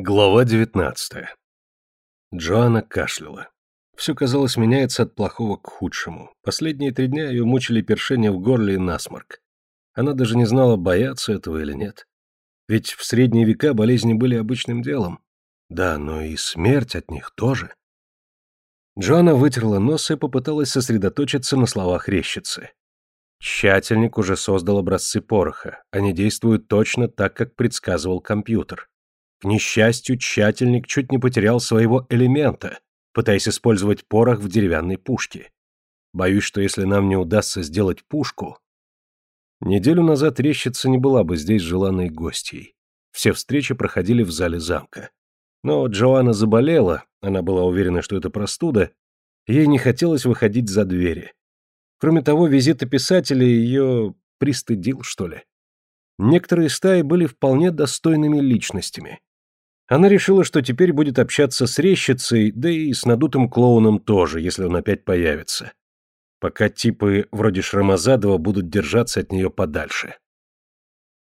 Глава 19. Джоанна кашляла. Все, казалось, меняется от плохого к худшему. Последние три дня ее мучили першение в горле и насморк. Она даже не знала, бояться этого или нет. Ведь в средние века болезни были обычным делом. Да, но и смерть от них тоже. Джоанна вытерла нос и попыталась сосредоточиться на словах рещицы. Тщательник уже создал образцы пороха. Они действуют точно так, как предсказывал компьютер. К несчастью, тщательник чуть не потерял своего элемента, пытаясь использовать порох в деревянной пушке. Боюсь, что если нам не удастся сделать пушку... Неделю назад рещица не была бы здесь желанной гостьей. Все встречи проходили в зале замка. Но Джоанна заболела, она была уверена, что это простуда, ей не хотелось выходить за двери. Кроме того, визит писателя ее пристыдил, что ли. Некоторые стаи были вполне достойными личностями. Она решила, что теперь будет общаться с рещицей, да и с надутым клоуном тоже, если он опять появится. Пока типы вроде Шрамазадова будут держаться от нее подальше.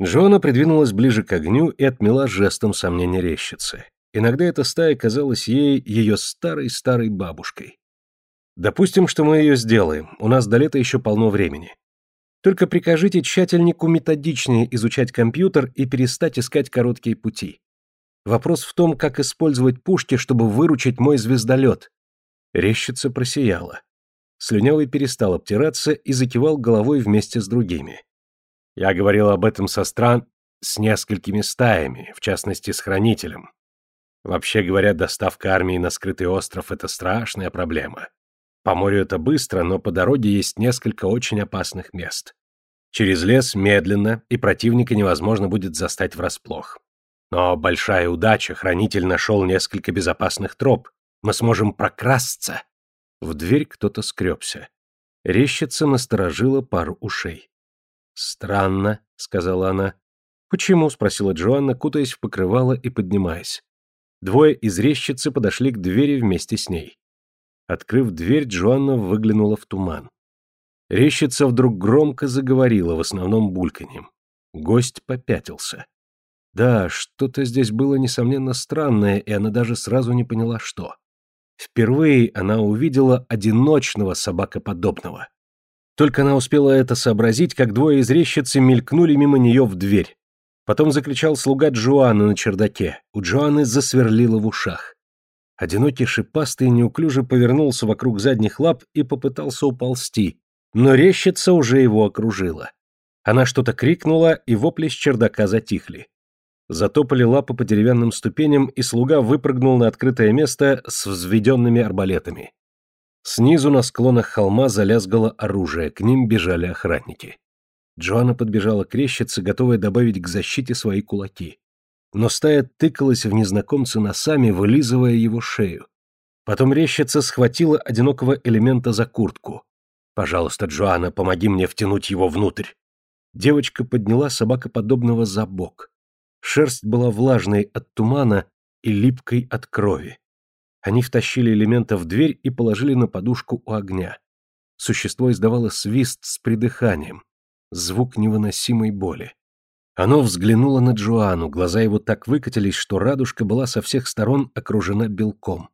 Джоанна придвинулась ближе к огню и отмела жестом сомнения рещицы. Иногда эта стая казалась ей ее старой-старой бабушкой. Допустим, что мы ее сделаем, у нас до лета еще полно времени. Только прикажите тщательнику методичнее изучать компьютер и перестать искать короткие пути. Вопрос в том, как использовать пушки, чтобы выручить мой звездолет. Рещица просияла. Слюнявый перестал обтираться и закивал головой вместе с другими. Я говорил об этом со стран с несколькими стаями, в частности с хранителем. Вообще говоря, доставка армии на скрытый остров – это страшная проблема. По морю это быстро, но по дороге есть несколько очень опасных мест. Через лес медленно, и противника невозможно будет застать врасплох. Но большая удача, хранитель нашел несколько безопасных троп. Мы сможем прокрасться. В дверь кто-то скребся. Рещица насторожила пару ушей. «Странно», — сказала она. «Почему?» — спросила Джоанна, кутаясь в покрывало и поднимаясь. Двое из рещицы подошли к двери вместе с ней. Открыв дверь, Джоанна выглянула в туман. Рещица вдруг громко заговорила, в основном бульканьем. Гость попятился. Да, что-то здесь было, несомненно, странное, и она даже сразу не поняла, что. Впервые она увидела одиночного собакоподобного. Только она успела это сообразить, как двое из рещицы мелькнули мимо нее в дверь. Потом закричал слуга Джоанны на чердаке. У Джоанны засверлило в ушах. Одинокий шипастый неуклюже повернулся вокруг задних лап и попытался уползти, но рещица уже его окружила. Она что-то крикнула, и вопли с чердака затихли. Затопали лапы по деревянным ступеням, и слуга выпрыгнул на открытое место с взведенными арбалетами. Снизу на склонах холма залязгало оружие, к ним бежали охранники. Джоанна подбежала к рещице, готовая добавить к защите свои кулаки. Но стая тыкалась в незнакомца носами, вылизывая его шею. Потом рещица схватила одинокого элемента за куртку. «Пожалуйста, Джоанна, помоги мне втянуть его внутрь». Девочка подняла собакоподобного за бок. Шерсть была влажной от тумана и липкой от крови. Они втащили элемента в дверь и положили на подушку у огня. Существо издавало свист с придыханием, звук невыносимой боли. Оно взглянуло на Джоану, глаза его так выкатились, что радужка была со всех сторон окружена белком.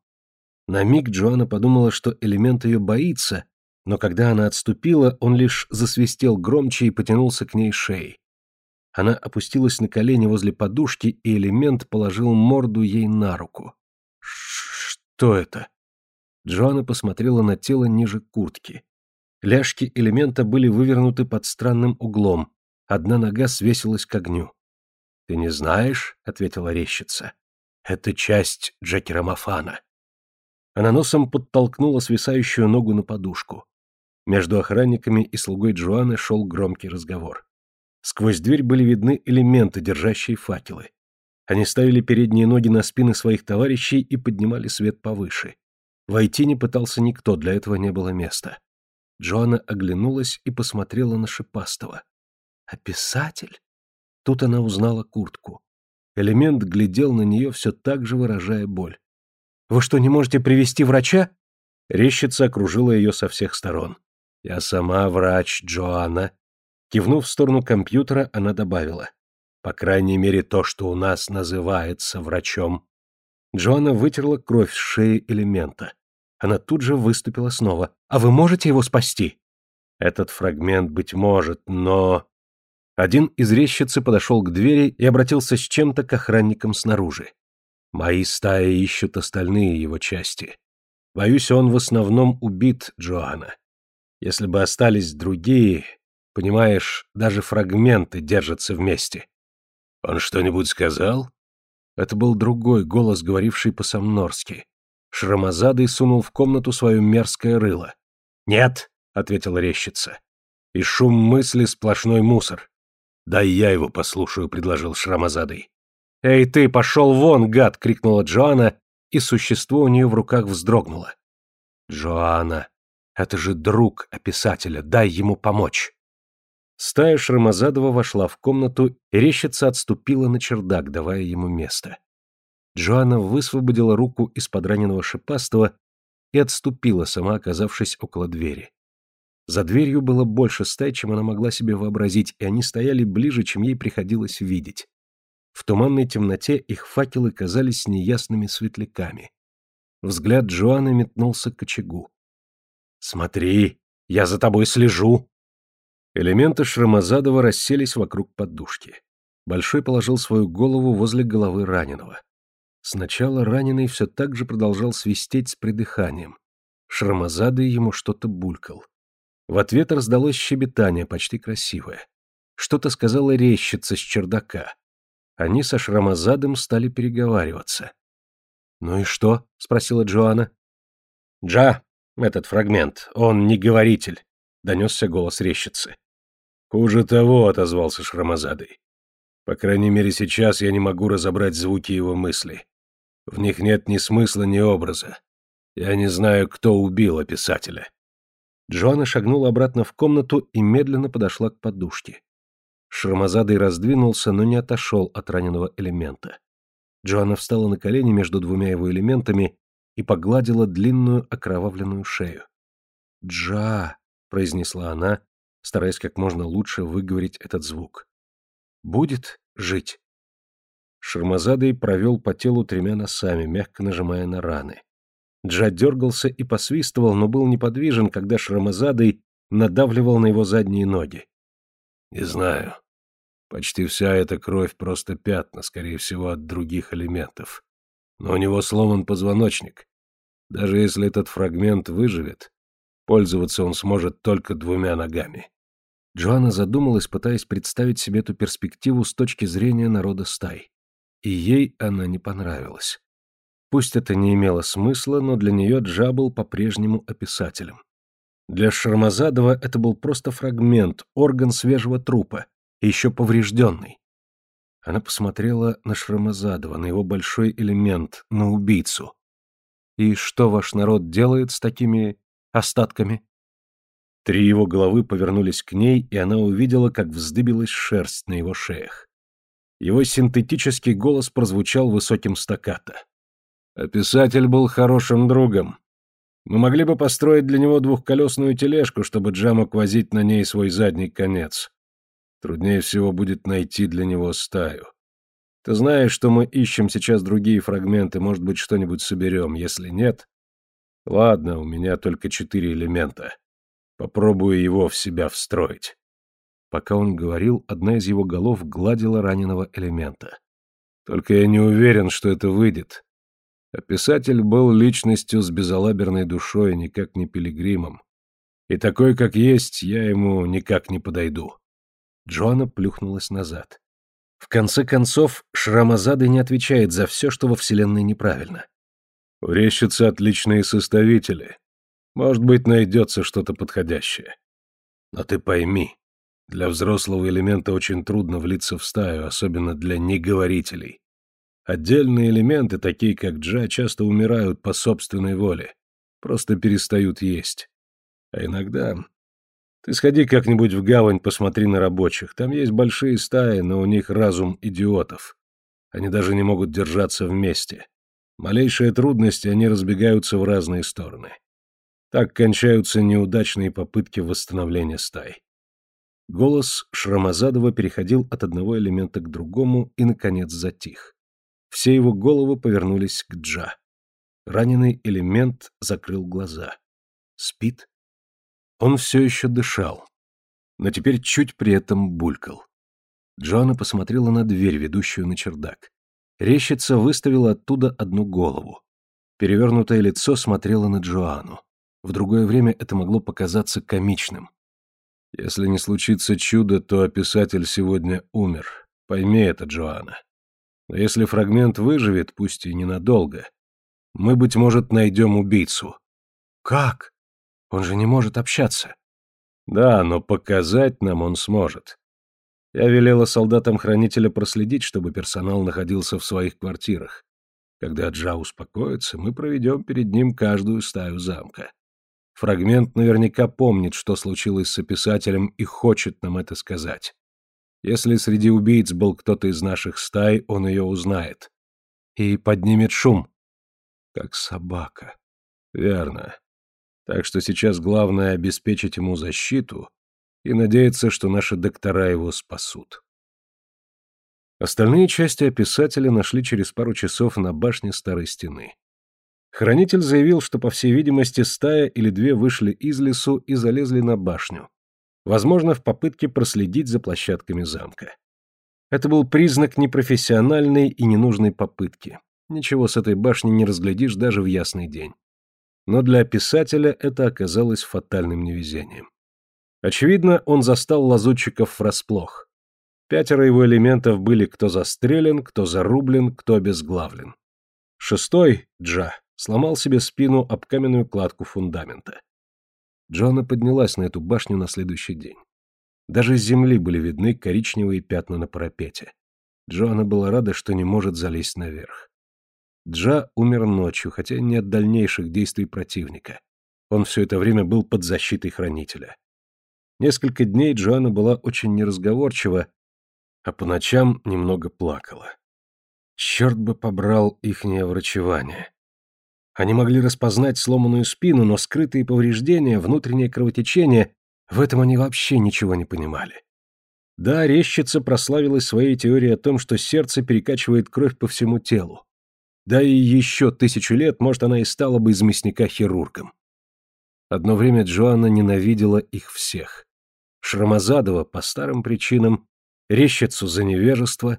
На миг Джоанна подумала, что элемент ее боится, но когда она отступила, он лишь засвистел громче и потянулся к ней шеей. Она опустилась на колени возле подушки, и элемент положил морду ей на руку. «Что это?» Джоанна посмотрела на тело ниже куртки. Ляжки элемента были вывернуты под странным углом. Одна нога свесилась к огню. «Ты не знаешь?» — ответила рещица. «Это часть Джекера Мафана». Она носом подтолкнула свисающую ногу на подушку. Между охранниками и слугой Джоанны шел громкий разговор. Сквозь дверь были видны элементы, держащие факелы. Они ставили передние ноги на спины своих товарищей и поднимали свет повыше. Войти не пытался никто, для этого не было места. Джоанна оглянулась и посмотрела на Шипастого. «А писатель?» Тут она узнала куртку. Элемент глядел на нее, все так же выражая боль. «Вы что, не можете привести врача?» Рещица окружила ее со всех сторон. «Я сама врач, Джоанна», Кивнув в сторону компьютера, она добавила. По крайней мере, то, что у нас называется врачом. Джоанна вытерла кровь с шеи элемента. Она тут же выступила снова. «А вы можете его спасти?» Этот фрагмент, быть может, но... Один из резчицы подошел к двери и обратился с чем-то к охранникам снаружи. «Мои стаи ищут остальные его части. Боюсь, он в основном убит, Джоанна. Если бы остались другие, понимаешь, даже фрагменты держатся вместе». «Он что-нибудь сказал?» Это был другой голос, говоривший по-самнорски. Шрамазадый сунул в комнату свое мерзкое рыло. «Нет!» — ответила резчица. «И шум мысли сплошной мусор». «Дай я его послушаю», — предложил Шрамазадый. «Эй ты, пошел вон, гад!» — крикнула Джоанна, и существо у нее в руках вздрогнуло. «Джоанна, это же друг описателя, дай ему помочь!» Стая Шрамазадова вошла в комнату, и рещица отступила на чердак, давая ему место. Джоанна высвободила руку из-под раненого шипастого и отступила, сама оказавшись около двери. За дверью было больше стай, чем она могла себе вообразить, и они стояли ближе, чем ей приходилось видеть. В туманной темноте их факелы казались неясными светляками. Взгляд Джоанны метнулся к очагу. «Смотри, я за тобой слежу!» Элементы Шрамазадова расселись вокруг подушки. Большой положил свою голову возле головы раненого. Сначала раненый все так же продолжал свистеть с придыханием. Шрамазадый ему что-то булькал. В ответ раздалось щебетание, почти красивое. Что-то сказала резчица с чердака. Они со Шрамазадом стали переговариваться. «Ну и что?» — спросила Джоанна. «Джа, этот фрагмент, он не говоритель», — донесся голос резчицы. «Хуже того», — отозвался Шрамазадый. «По крайней мере, сейчас я не могу разобрать звуки его мыслей. В них нет ни смысла, ни образа. Я не знаю, кто убил описателя». Джоанна шагнула обратно в комнату и медленно подошла к подушке. Шрамазадый раздвинулся, но не отошел от раненого элемента. Джоанна встала на колени между двумя его элементами и погладила длинную окровавленную шею. «Джа!» — произнесла она, стараясь как можно лучше выговорить этот звук. «Будет жить». Шармазадый провел по телу тремя носами, мягко нажимая на раны. Джа дергался и посвистывал, но был неподвижен, когда Шрамазадый надавливал на его задние ноги. «Не знаю. Почти вся эта кровь просто пятна, скорее всего, от других элементов. Но у него сломан позвоночник. Даже если этот фрагмент выживет, пользоваться он сможет только двумя ногами. Джоанна задумалась, пытаясь представить себе эту перспективу с точки зрения народа стай. И ей она не понравилась. Пусть это не имело смысла, но для нее Джа был по-прежнему описателем. Для Шармазадова это был просто фрагмент, орган свежего трупа, еще поврежденный. Она посмотрела на Шрамазадова, на его большой элемент, на убийцу. «И что ваш народ делает с такими остатками?» Три его головы повернулись к ней, и она увидела, как вздыбилась шерсть на его шеях. Его синтетический голос прозвучал высоким стаккато. «Описатель был хорошим другом. Мы могли бы построить для него двухколесную тележку, чтобы Джа мог возить на ней свой задний конец. Труднее всего будет найти для него стаю. Ты знаешь, что мы ищем сейчас другие фрагменты, может быть, что-нибудь соберем. Если нет... Ладно, у меня только четыре элемента. Попробую его в себя встроить. Пока он говорил, одна из его голов гладила раненого элемента. Только я не уверен, что это выйдет. А писатель был личностью с безалаберной душой, никак не пилигримом. И такой, как есть, я ему никак не подойду. Джоанна плюхнулась назад. В конце концов, Шрамазады не отвечает за все, что во Вселенной неправильно. Урещицы отличные составители. Может быть, найдется что-то подходящее. Но ты пойми, для взрослого элемента очень трудно влиться в стаю, особенно для неговорителей. Отдельные элементы, такие как Джа, часто умирают по собственной воле, просто перестают есть. А иногда... Ты сходи как-нибудь в гавань, посмотри на рабочих. Там есть большие стаи, но у них разум идиотов. Они даже не могут держаться вместе. Малейшие трудности, они разбегаются в разные стороны. Так кончаются неудачные попытки восстановления стай. Голос Шрамазадова переходил от одного элемента к другому и, наконец, затих. Все его головы повернулись к Джа. Раненый элемент закрыл глаза. Спит? Он все еще дышал, но теперь чуть при этом булькал. Джоанна посмотрела на дверь, ведущую на чердак. Рещица выставила оттуда одну голову. Перевернутое лицо смотрело на Джоанну. В другое время это могло показаться комичным. Если не случится чудо, то писатель сегодня умер. Пойми это, Джоанна. Но если фрагмент выживет, пусть и ненадолго, мы, быть может, найдем убийцу. Как? Он же не может общаться. Да, но показать нам он сможет. Я велела солдатам хранителя проследить, чтобы персонал находился в своих квартирах. Когда Джа успокоится, мы проведем перед ним каждую стаю замка. Фрагмент наверняка помнит, что случилось с описателем и хочет нам это сказать. Если среди убийц был кто-то из наших стай, он ее узнает. И поднимет шум. Как собака. Верно. Так что сейчас главное обеспечить ему защиту и надеяться, что наши доктора его спасут. Остальные части описателя нашли через пару часов на башне старой стены. Хранитель заявил, что, по всей видимости, стая или две вышли из лесу и залезли на башню. Возможно, в попытке проследить за площадками замка. Это был признак непрофессиональной и ненужной попытки. Ничего с этой башни не разглядишь даже в ясный день. Но для писателя это оказалось фатальным невезением. Очевидно, он застал лазутчиков врасплох. Пятеро его элементов были кто застрелен, кто зарублен, кто обезглавлен. Шестой, Джа, сломал себе спину об каменную кладку фундамента. Джоанна поднялась на эту башню на следующий день. Даже с земли были видны коричневые пятна на парапете. Джоанна была рада, что не может залезть наверх. Джа умер ночью, хотя не от дальнейших действий противника. Он все это время был под защитой хранителя. Несколько дней Джоанна была очень неразговорчива, а по ночам немного плакала. Черт бы побрал ихнее врачевание. Они могли распознать сломанную спину, но скрытые повреждения, внутреннее кровотечение — в этом они вообще ничего не понимали. Да, резчица прославилась своей теорией о том, что сердце перекачивает кровь по всему телу. Да и еще тысячу лет, может, она и стала бы из мясника хирургом. Одно время Джоанна ненавидела их всех. Шрамазадова по старым причинам, Рещицу за невежество,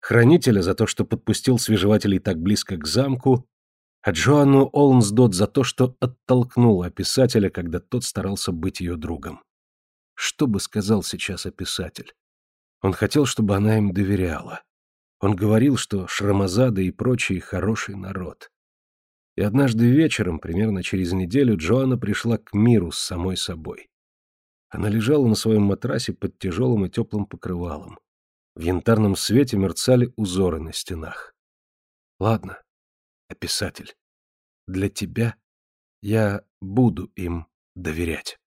Хранителя за то, что подпустил свежевателей так близко к замку, а Джоанну Олнсдот за то, что оттолкнула писателя, когда тот старался быть ее другом. Что бы сказал сейчас описатель? Он хотел, чтобы она им доверяла. Он говорил, что Шрамазада и прочие хороший народ. И однажды вечером, примерно через неделю, Джоанна пришла к миру с самой собой. Она лежала на своем матрасе под тяжелым и теплым покрывалом. В янтарном свете мерцали узоры на стенах. Ладно, описатель, для тебя я буду им доверять.